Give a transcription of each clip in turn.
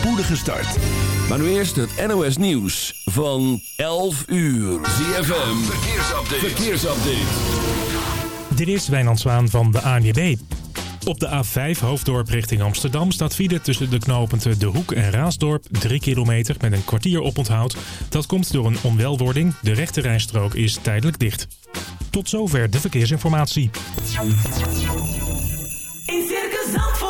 spoedige start. Maar nu eerst het NOS Nieuws van 11 uur. ZFM, verkeersupdate. verkeersupdate. Dit is Wijnand Zwaan van de ANWB. Op de A5 Hoofddorp richting Amsterdam staat file tussen de knooppunten De Hoek en Raasdorp 3 kilometer met een kwartier oponthoud. Dat komt door een onwelwording. De rechte rijstrook is tijdelijk dicht. Tot zover de verkeersinformatie. In Circus Zandvoort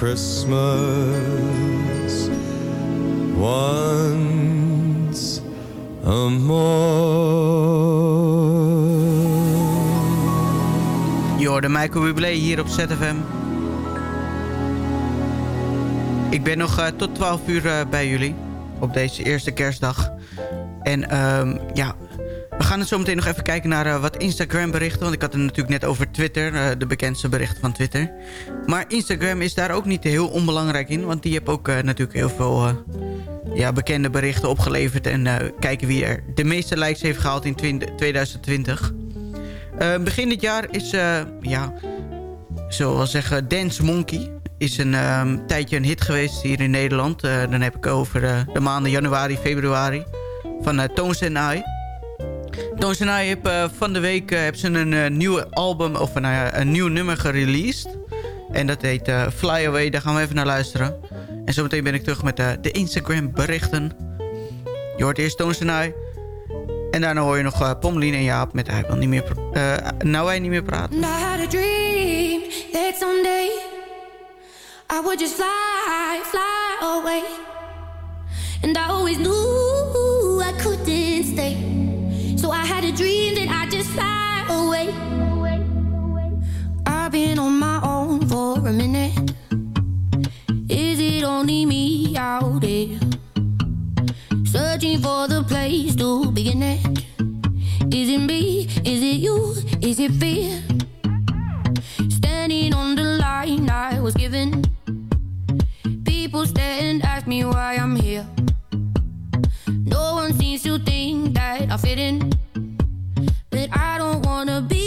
Christmas once more. Je Michael hier op ZFM. Ik ben nog eh, tot 12 uur eh, bij jullie. Op deze eerste kerstdag. En ehm, ja, we gaan het zo meteen nog even kijken naar eh, wat Instagram berichten. Want ik had het natuurlijk net over Twitter. eh, de bekendste berichten van Twitter. Maar Instagram is daar ook niet heel onbelangrijk in. Want die heeft ook eh, natuurlijk heel veel ja, bekende berichten opgeleverd. En kijken wie er de meeste likes heeft gehaald in 20 2020. Eh, begin dit jaar is, ja, zoals zeggen, Dance Monkey is een ehm, tijdje een hit geweest hier in Nederland. Dan heb ik over de maanden januari, februari. Van uh, Tones and I. I heeft eh, van de week hebben ze een eh, nieuwe album, of nou ja, een nieuw nummer gereleased. En dat heet Fly Away, daar gaan we even naar luisteren. En zometeen ben ik terug met de Instagram berichten. Je hoort eerst I. En daarna hoor je nog uh, Pommelien en Jaap met Hij wil niet meer, nou hij niet meer praten. I had a dream that someday I would just fly, fly away. And I always knew I couldn't stay. I had a dream that I'd just fly away. I've been on my own for a minute. Is it only me out there? Searching for the place to begin it. Is it me? Is it you? Is it fear? Standing on the line I was given. People stare and ask me why I'm here. No one seems to think that I fit in. But I don't wanna be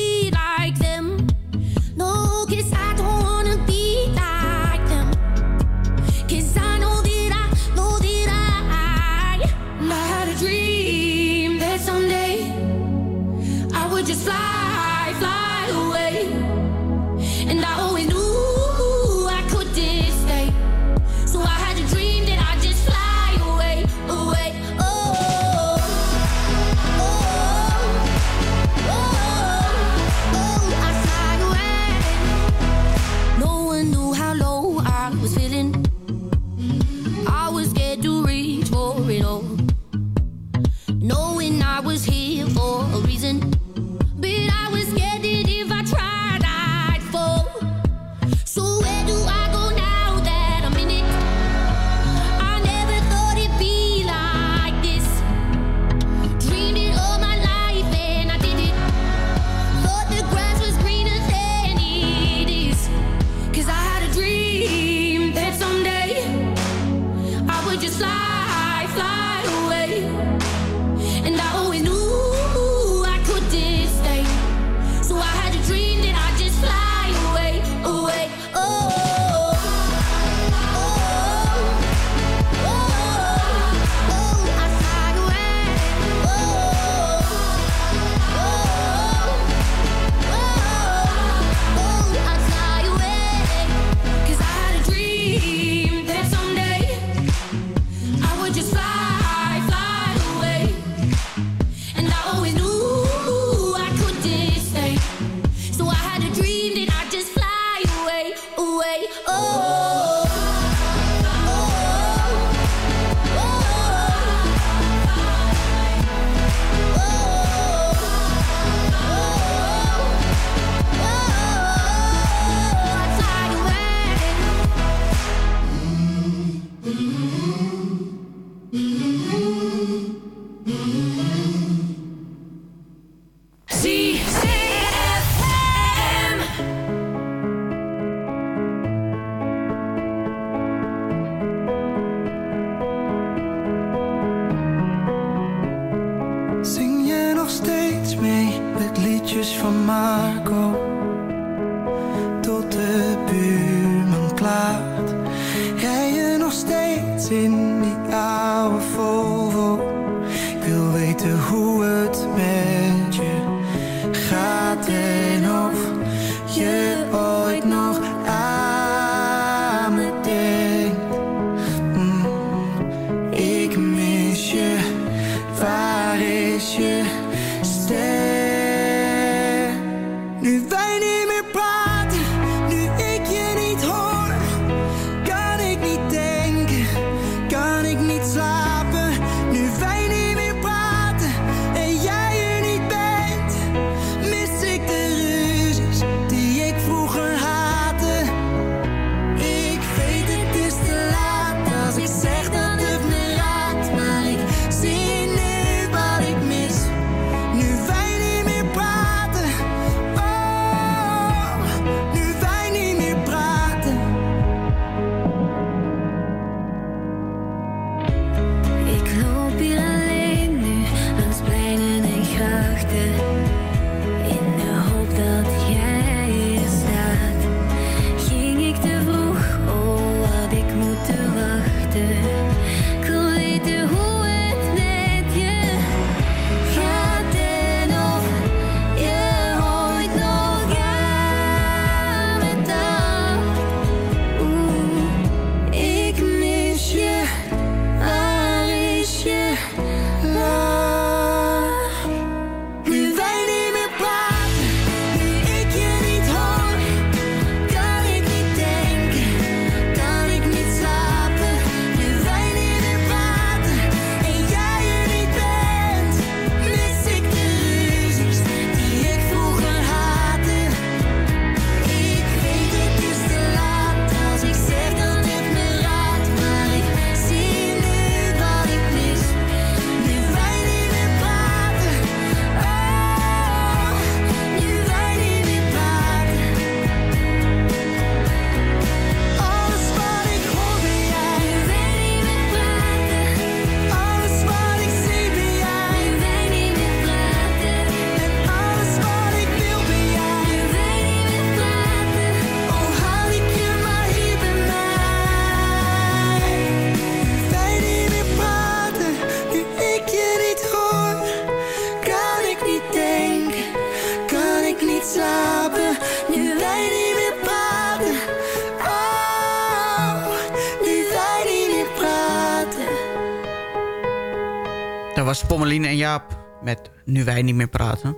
Nu wij niet meer praten.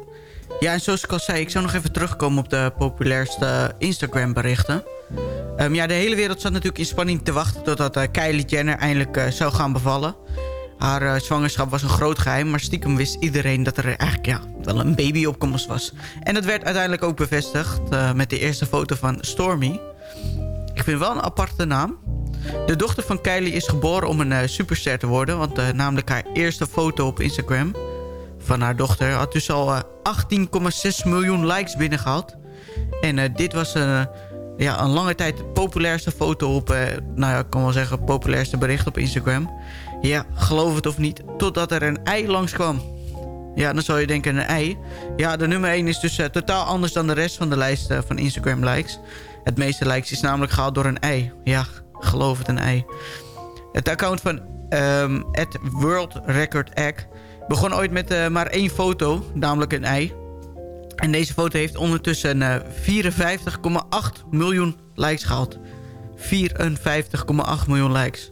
Ja, en zoals ik al zei, ik zou nog even terugkomen op de populairste Instagram berichten. Ehm, ja, de hele wereld zat natuurlijk in spanning te wachten... totdat uh, Kylie Jenner eindelijk uh, zou gaan bevallen. Haar uh, zwangerschap was een groot geheim... maar stiekem wist iedereen dat er eigenlijk ja, wel een baby opkomst was. En dat werd uiteindelijk ook bevestigd... met de eerste foto van Stormy. Ik vind wel een aparte naam. De dochter van Kylie is geboren om een superster te worden. Want namelijk haar eerste foto op Instagram van haar dochter... had dus al uh, eh, 18,6 miljoen likes binnengehaald. En dit was een, ja, een lange tijd de populairste foto op... nou ja, ik kan wel zeggen populairste bericht op Instagram. Ja, geloof het of niet. Totdat er een ei langskwam. Ja, dan zou je denken een ei. Ja, de nummer 1 is dus totaal anders dan de rest van de lijst van Instagram likes. Het meeste likes is namelijk gehaald door een ei. Ja, geloof het een ei. Het account van um, World Record Egg begon ooit met uh, maar één foto, namelijk een ei. En deze foto heeft ondertussen uh, 54,8 miljoen likes gehaald. 54,8 miljoen likes.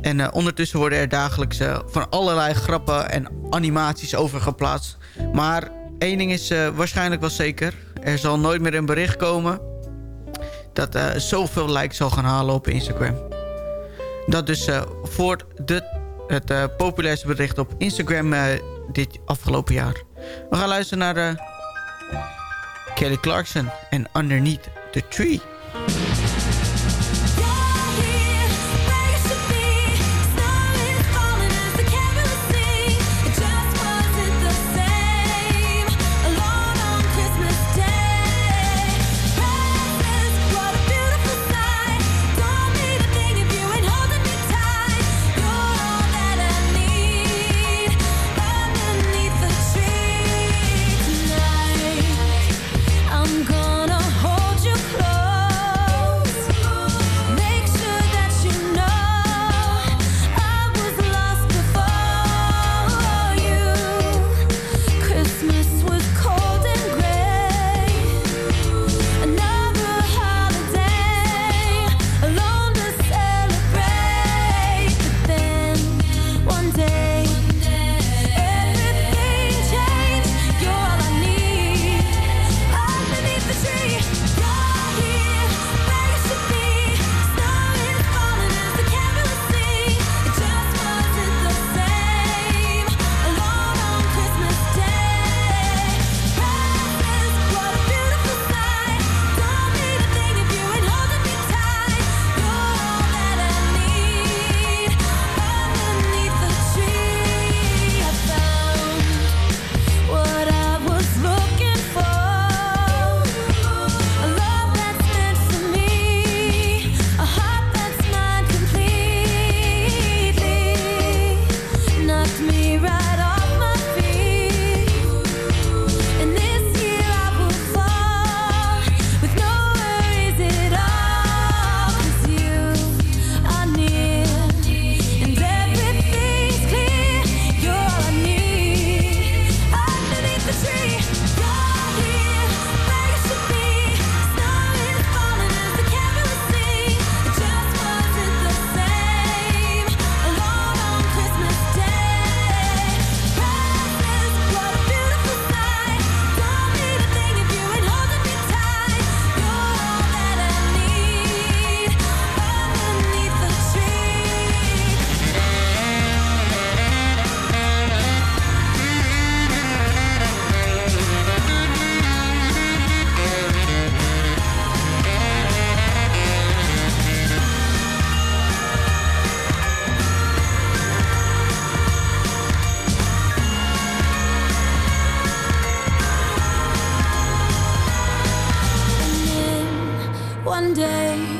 En uh, ondertussen worden er dagelijks van allerlei grappen en animaties over geplaatst. Maar één ding is waarschijnlijk wel zeker. Er zal nooit meer een bericht komen dat zoveel likes zal gaan halen op Instagram. Dat dus voor de, het uh, populairste bericht op Instagram dit afgelopen jaar. We gaan luisteren naar Kelly Clarkson en Underneath the Tree. day.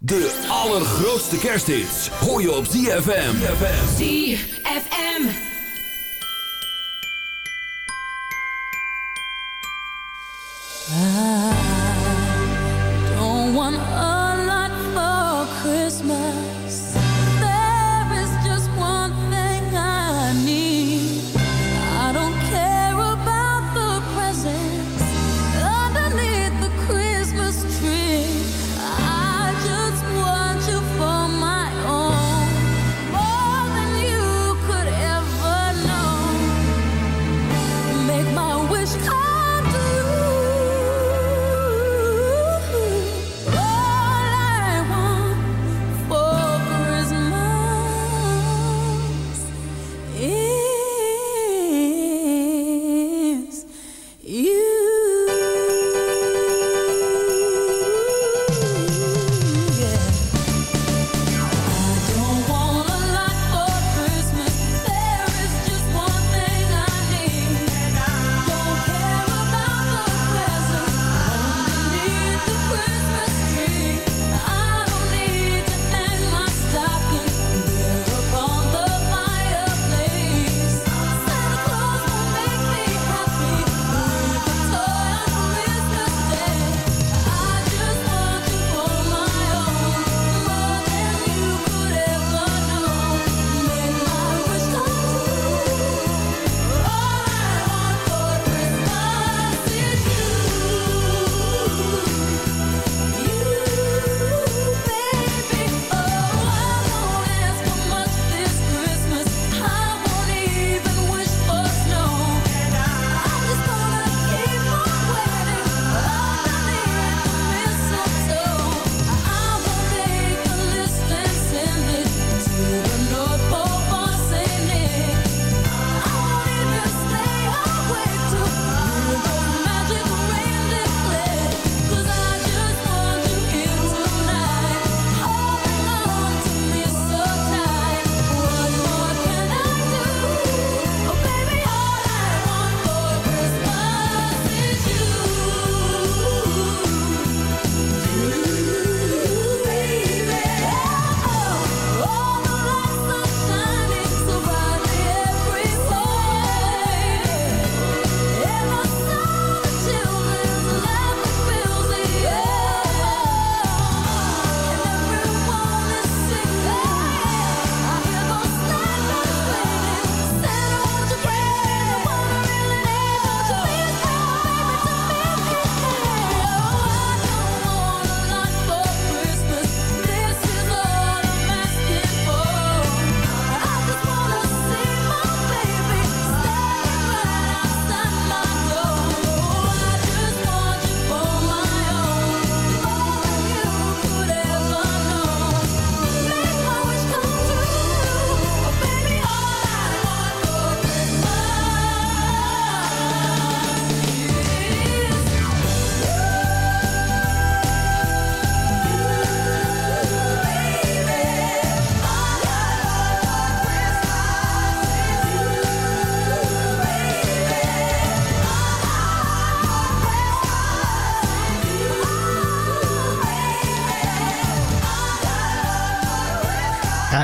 De allergrootste kerstdienst. hoor je op ZFM. ZFM.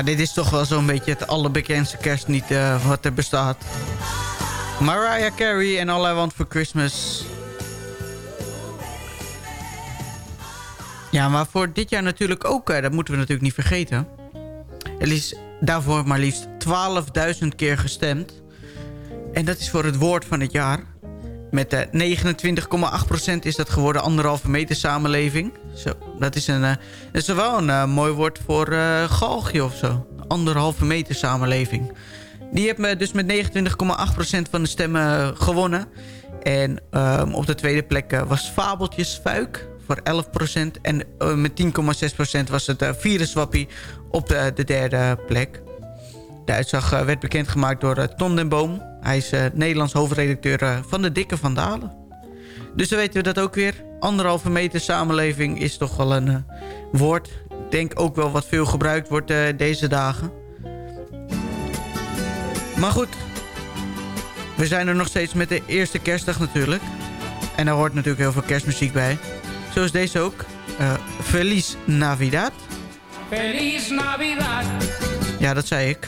Dit is toch wel zo'n beetje het allerbekendste kerstlied eh, wat er bestaat. Mariah Carey en All I Want For Christmas. Ja, maar voor dit jaar natuurlijk ook, eh, dat moeten we natuurlijk niet vergeten. Er is daarvoor maar liefst 12.000 keer gestemd. En dat is voor het woord van het jaar. Met eh, 29,8% is dat geworden anderhalve meter samenleving. Zo, dat is, een, eh, is wel een eh, mooi woord voor eh galgje of zo. Anderhalve meter samenleving. Die heeft me dus met 29,8% van de stemmen gewonnen. En ehm, op de tweede plek was Fabeltjes Fuik voor 11%. En met 10,6% was het uh, Viruswappie op de derde plek. De uitslag eh, werd bekendgemaakt door eh, Tom den Boom. Hij is eh, Nederlands hoofdredacteur van de Dikke Vandalen. Dus dan weten we dat ook weer. Anderhalve meter samenleving is toch wel een woord. Denk ook wel wat veel gebruikt wordt deze dagen. Maar goed, we zijn er nog steeds met de eerste kerstdag natuurlijk. En daar hoort natuurlijk heel veel kerstmuziek bij. Zoals deze ook. Feliz Navidad. Feliz Navidad, Ja, dat zei ik.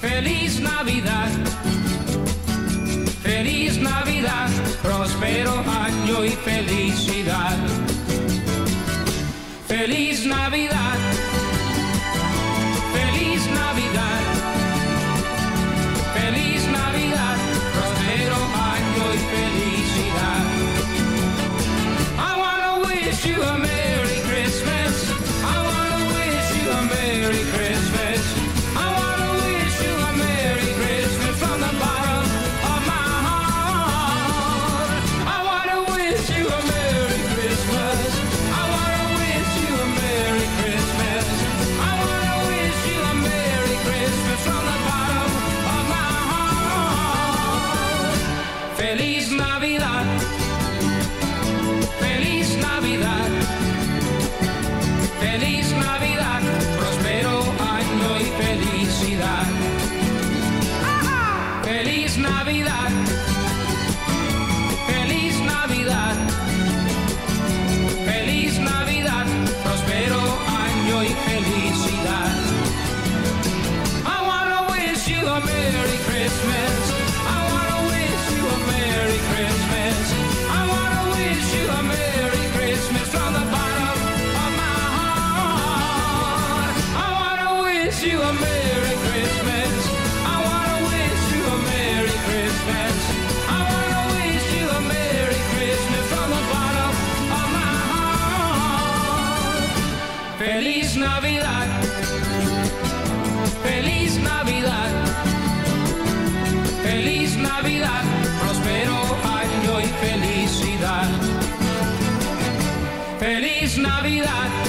feliz Navidad. Feliz Navidad, próspero año y felicidad. Feliz Navidad, feliz Navidad. Feliz Navidad, próspero año y felicidad. I wanna wish you a Merry Navidad.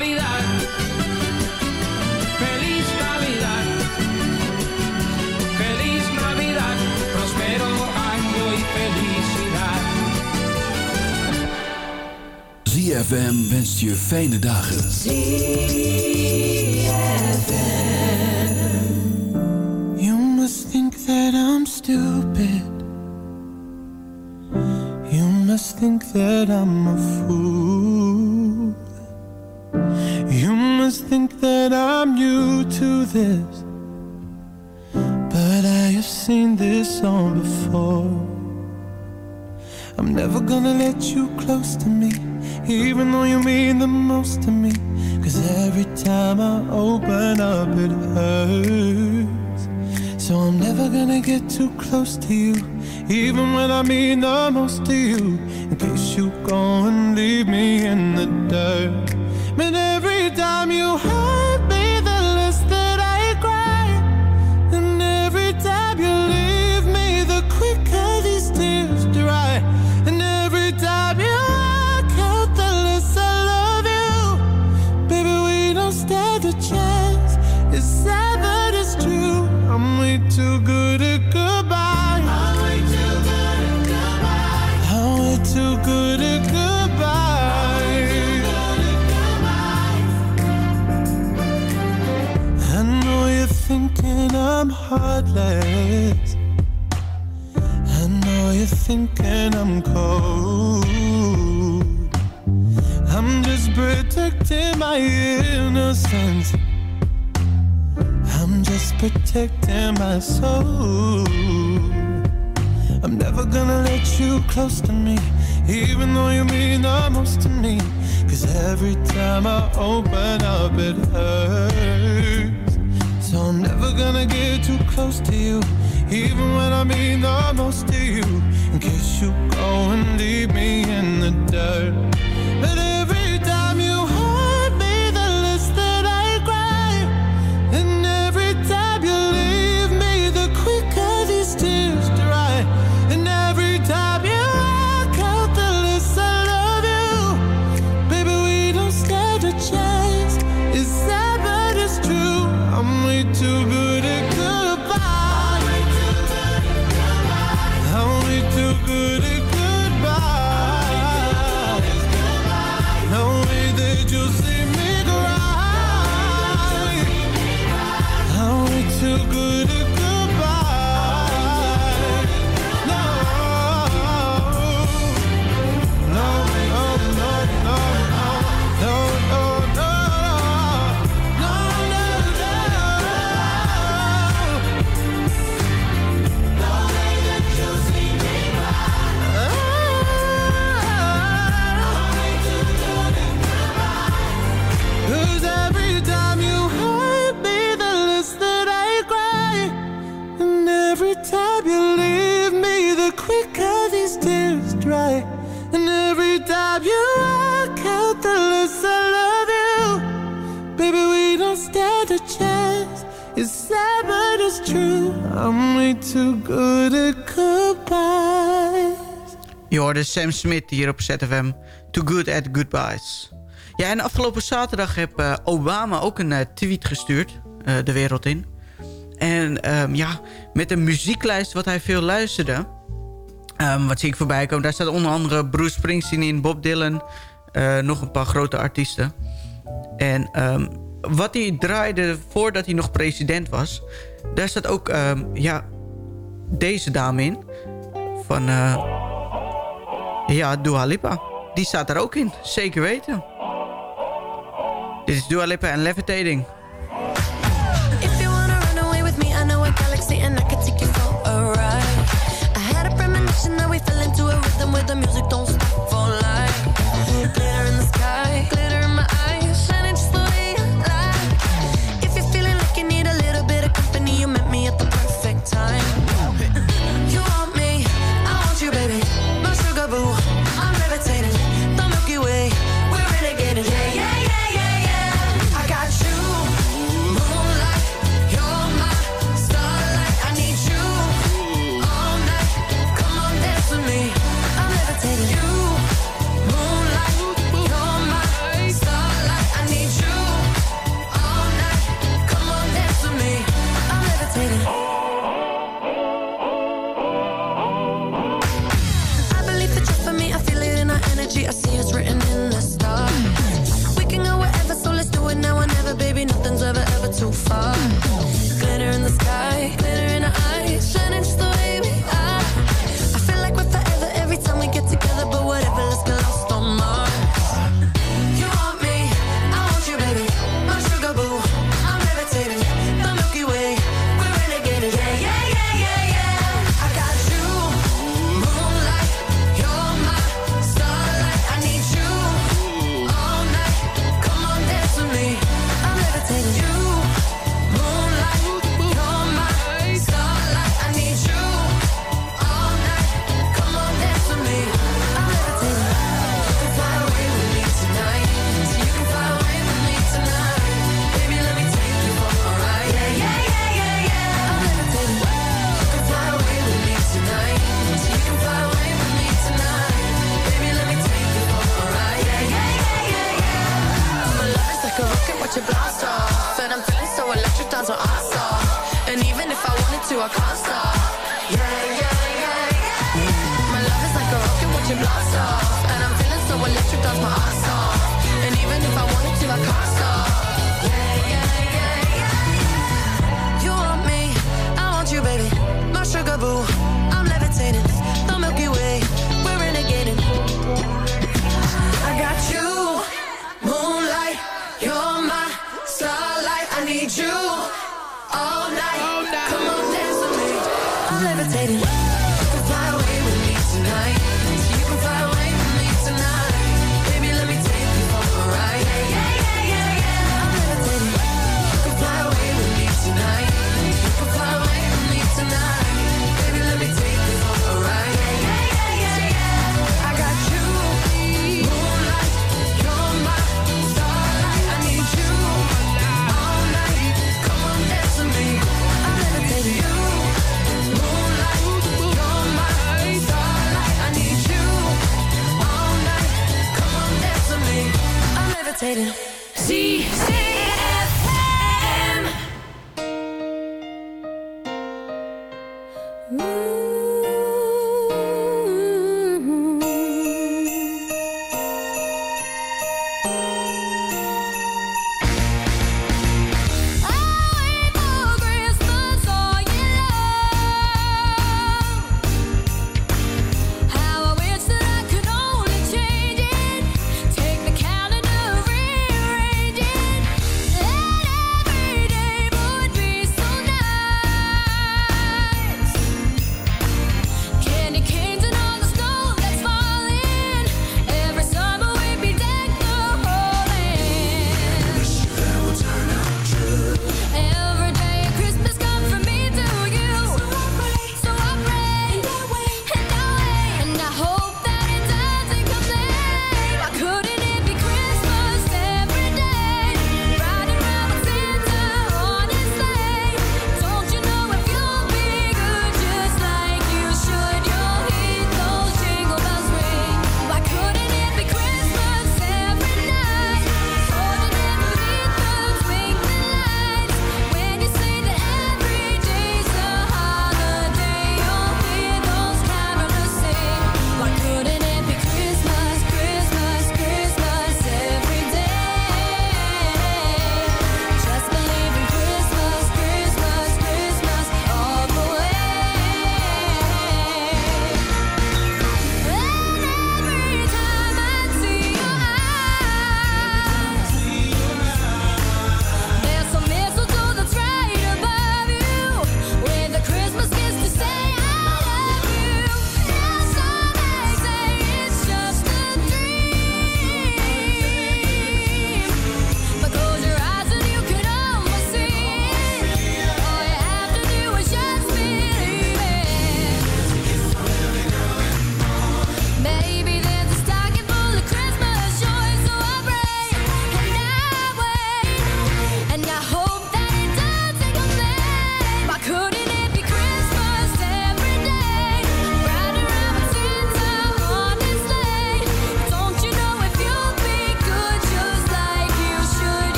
Navidad. Feliz Navidad. Feliz Navidad, próspero año y felicidad. ZFM wenst je fijne dagen. You must think that I'm stupid. You must think that I'm a fool. This. But I have seen this all before. I'm never gonna let you close to me, even though you mean the most to me. Cause every time I open up, it hurts. So I'm never gonna get too close to you, even when I mean the most to you. In case you go and leave me in the dirt. But every time you hurt every heartless. I know you're thinking I'm cold. I'm just protecting my innocence. I'm just protecting my soul. I'm never gonna let you close to me, even though you mean the most to me. Cause every time I open up, it hurts. So I'm never gonna get too close to you Even when I mean the most to you. In case you go and leave me in the dirt. Baby, we don't stand a chance. It's sad, but it's true. I'm way too good at goodbyes. Je hoorde Sam Smith hier op ZFM. Too good at goodbyes. Ja, en afgelopen zaterdag heb eh, Obama ook een eh, tweet gestuurd. Eh, de wereld in. En ehm, ja, met een muzieklijst wat hij veel luisterde. Um, wat zie ik voorbij komen. Daar staat onder andere Bruce Springsteen in, Bob Dylan. nog een paar grote artiesten. En ehm, wat hij draaide voordat hij nog president was... daar staat ook ehm, ja, deze dame in. Van eh, ja, Dua Lipa. Die staat daar ook in, zeker weten. Dit is Dua Lipa en Levitating.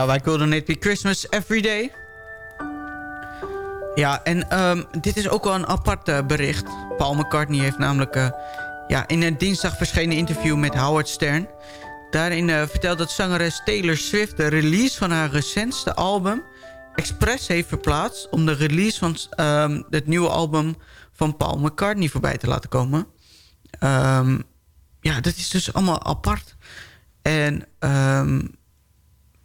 Ja, wij Golden Happy Christmas Every Day. Ja, en ehm, dit is ook wel een apart eh, bericht. Paul McCartney heeft namelijk eh, ja, in een dinsdag verschenen interview met Howard Stern... Daarin eh, vertelt dat zangeres Taylor Swift de release van haar recentste album... expres heeft verplaatst om de release van ehm, het nieuwe album van Paul McCartney voorbij te laten komen. Ehm, ja, dat is dus allemaal apart. En ehm,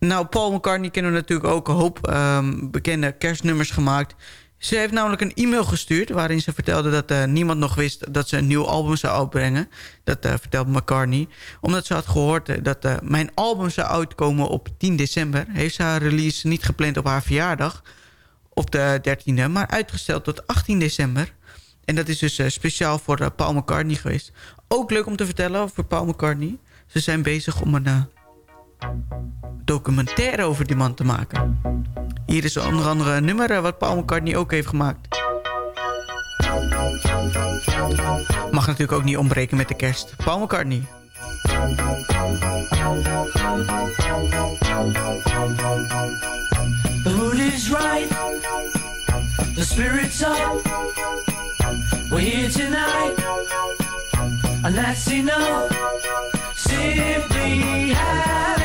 nou, Paul McCartney kennen natuurlijk ook een hoop ehm, bekende kerstnummers gemaakt. Ze heeft namelijk een e-mail gestuurd waarin ze vertelde dat eh, niemand nog wist dat ze een nieuw album zou uitbrengen. Dat uh, vertelt McCartney. Omdat ze had gehoord eh, dat mijn album zou uitkomen op 10 december. Heeft ze haar release niet gepland op haar verjaardag op de 13e, maar uitgesteld tot 18 december. En dat is dus speciaal voor Paul McCartney geweest. Ook leuk om te vertellen over Paul McCartney. Ze zijn bezig om een documentaire over die man te maken. Hier is onder andere een nummer wat Paul McCartney ook heeft gemaakt. Mag natuurlijk ook niet ontbreken met de kerst. Paul McCartney. The mood is right. The spirit's up. We're here tonight. And that's enough. Simply wonderful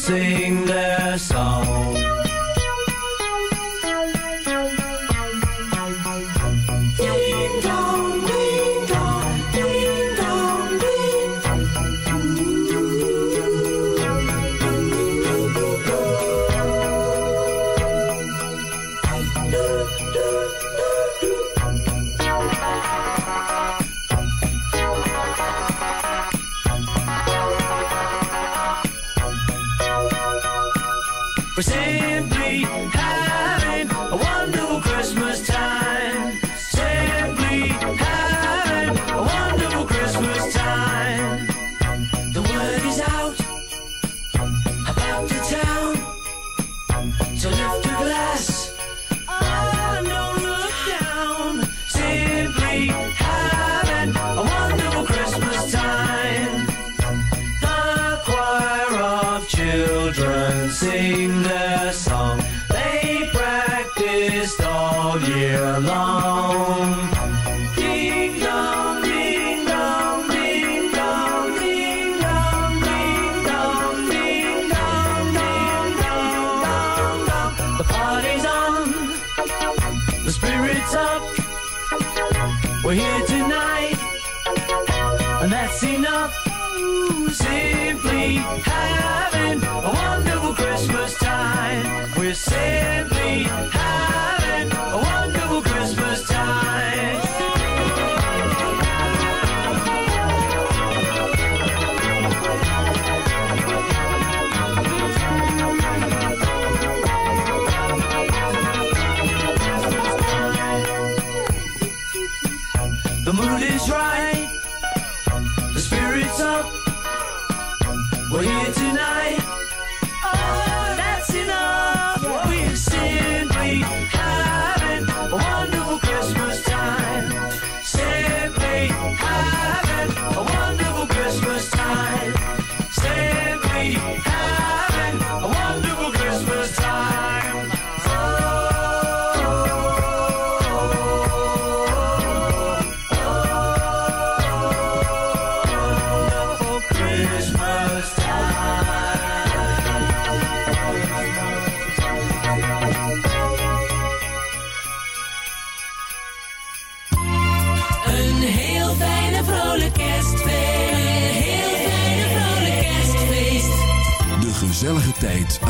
sing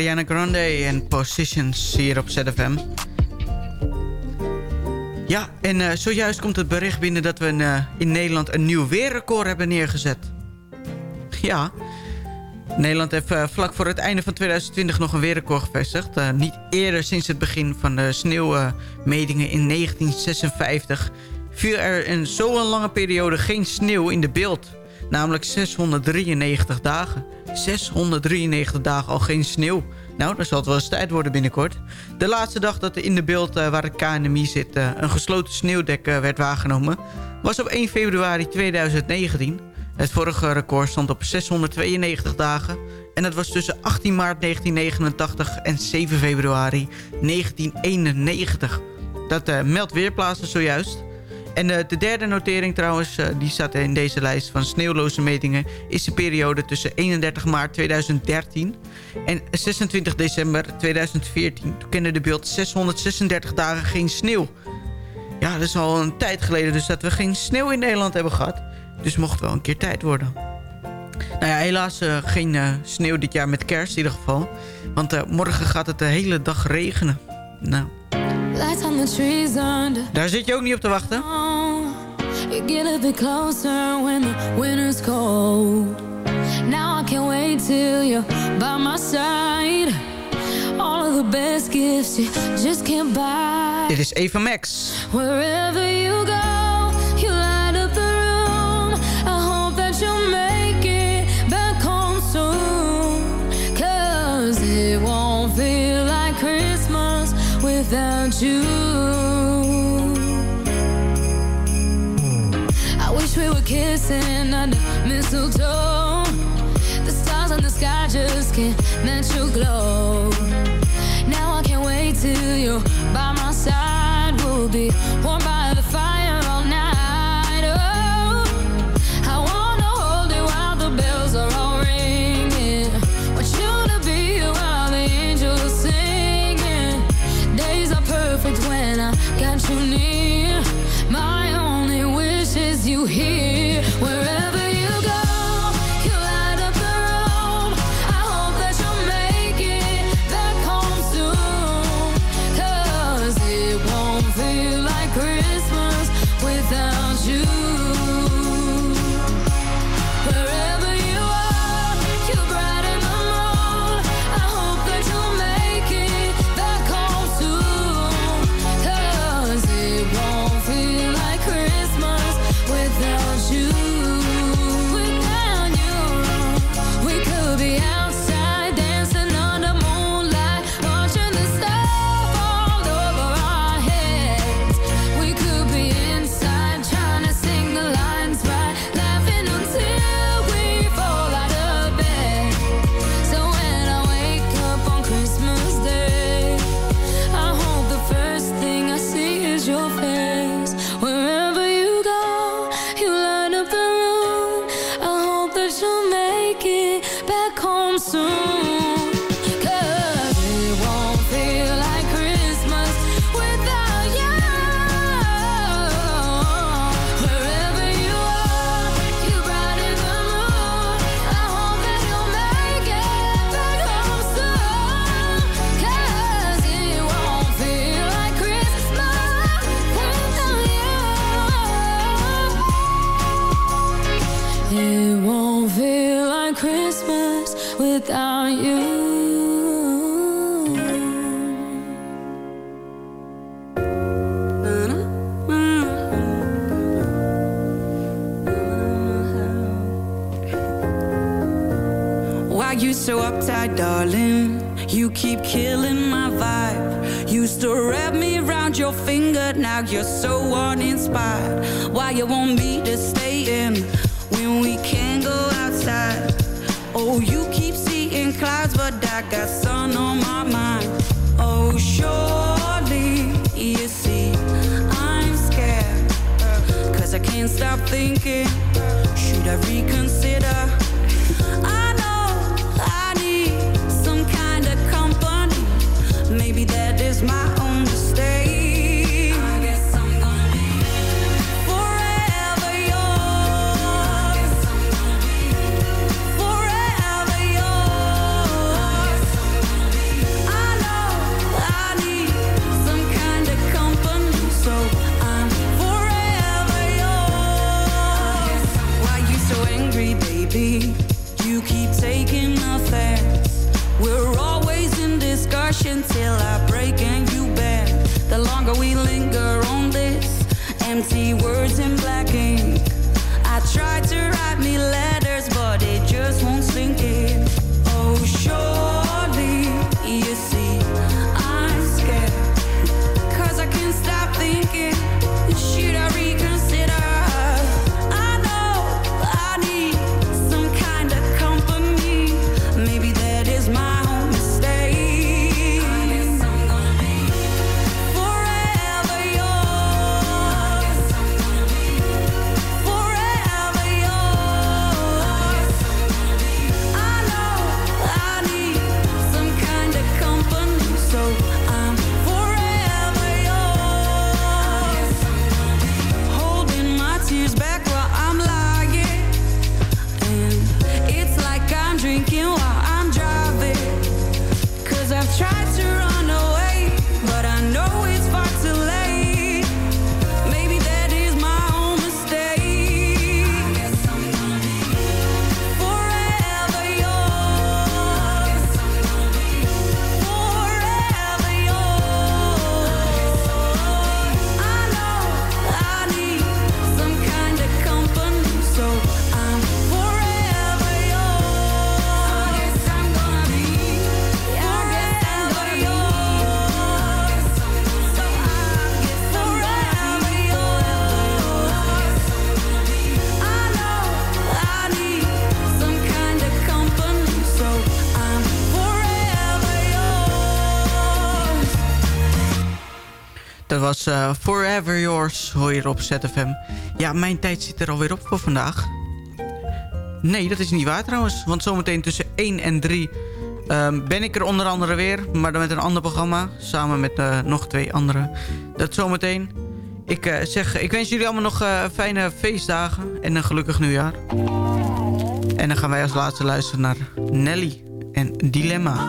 Ariana Grande en Positions hier op ZFM. Ja, en eh, zojuist komt het bericht binnen dat we een, eh, in Nederland een nieuw weerrecord hebben neergezet. Ja, Nederland heeft eh, vlak voor het einde van 2020 nog een weerrecord gevestigd. Niet eerder sinds het begin van de sneeuwmetingen in 1956... viel er in zo'n lange periode geen sneeuw in de beeld. Namelijk 693 dagen. 693 dagen al geen sneeuw. Nou, dan zal het wel eens tijd worden binnenkort. De laatste dag dat er in de beeld eh, waar het KNMI zit... eh, een gesloten sneeuwdek eh, werd waargenomen... was op 1 februari 2019. Het vorige record stond op 692 dagen. En dat was tussen 18 maart 1989 en 7 februari 1991. Dat meldt Weerplaatsen zojuist. En eh, de derde notering trouwens, eh, die staat in deze lijst van sneeuwloze metingen... is de periode tussen 31 maart 2013 en 26 december 2014. Toen kende de beeld 636 dagen geen sneeuw. Ja, dat is al een tijd geleden dus dat we geen sneeuw in Nederland hebben gehad. Dus mocht wel een keer tijd worden. Nou ja, helaas eh, geen sneeuw dit jaar met kerst in ieder geval. Want morgen gaat het de hele dag regenen. Nou, daar zit je ook niet op te wachten. You get a bit closer when the winter's cold. Now I can't wait till you're by my side. All of the best gifts you just can't buy. Dit is Eva Max. Wherever you go, I wish we were kissing under mistletoe. The stars in the sky just can't match your glow. Now I can't wait till you're by my side. We'll be warm by you're so uninspired. Why you want me to Eh, Forever Yours, hoor je op ZFM. Ja, mijn tijd zit er alweer op voor vandaag. Nee, dat is niet waar trouwens. Want zometeen tussen 1 en 3 ehm, ben ik er onder andere weer. Maar dan met een ander programma. Samen met eh, nog twee anderen. Dat zometeen. Ik, eh, zeg, ik wens jullie allemaal nog fijne feestdagen. En een gelukkig nieuwjaar. En dan gaan wij als laatste luisteren naar Nelly en Dilemma.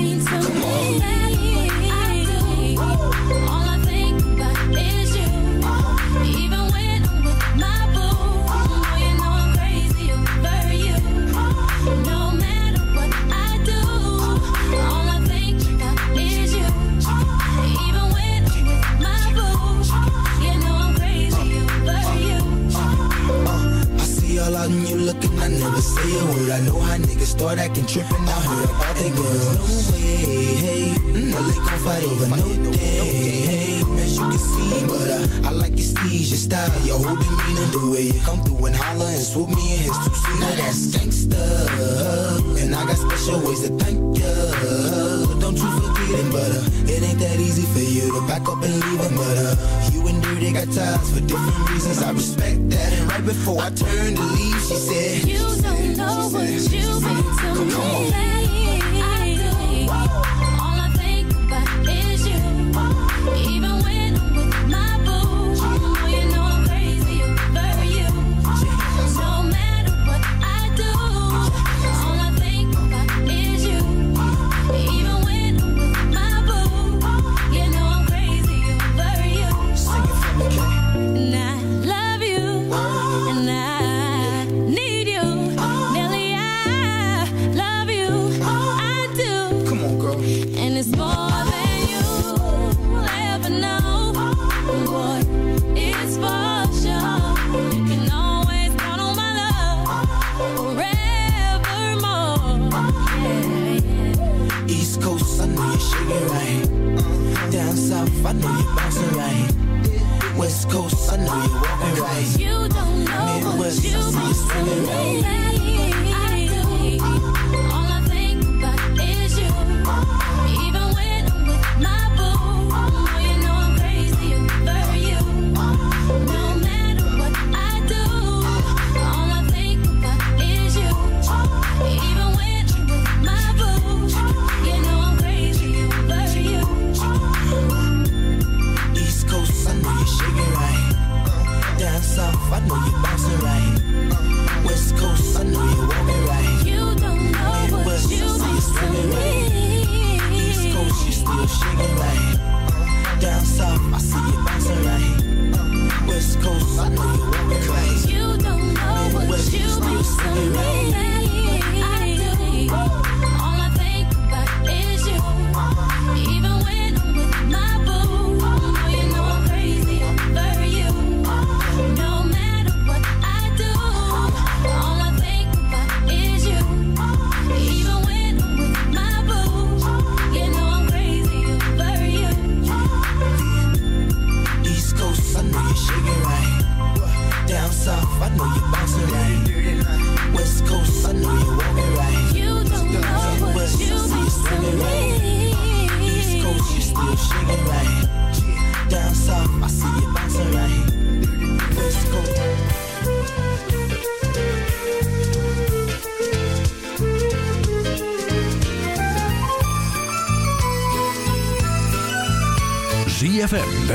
Never word. I know how niggas start acting tripping. I heard. No way, hey, mm, they gon' fight over no day, hey, as you can see. But uh, I like your steez, your style, your whole demeanor, the way you come through and holler and swoop me in his two seat. Now that's gangsta, and I got special ways to thank ya. Don't you forget it, but uh, it ain't that easy for you to back up and leave him. But uh, you and Dirty got ties for different reasons. I respect that. And right before I turned to leave, she said, You don't know what you mean to me. East Coast, I know you shake it right. Uh, down south, I know you bouncing right. West Coast, I know you walking right. You don't know what you I see you swinging right. I know you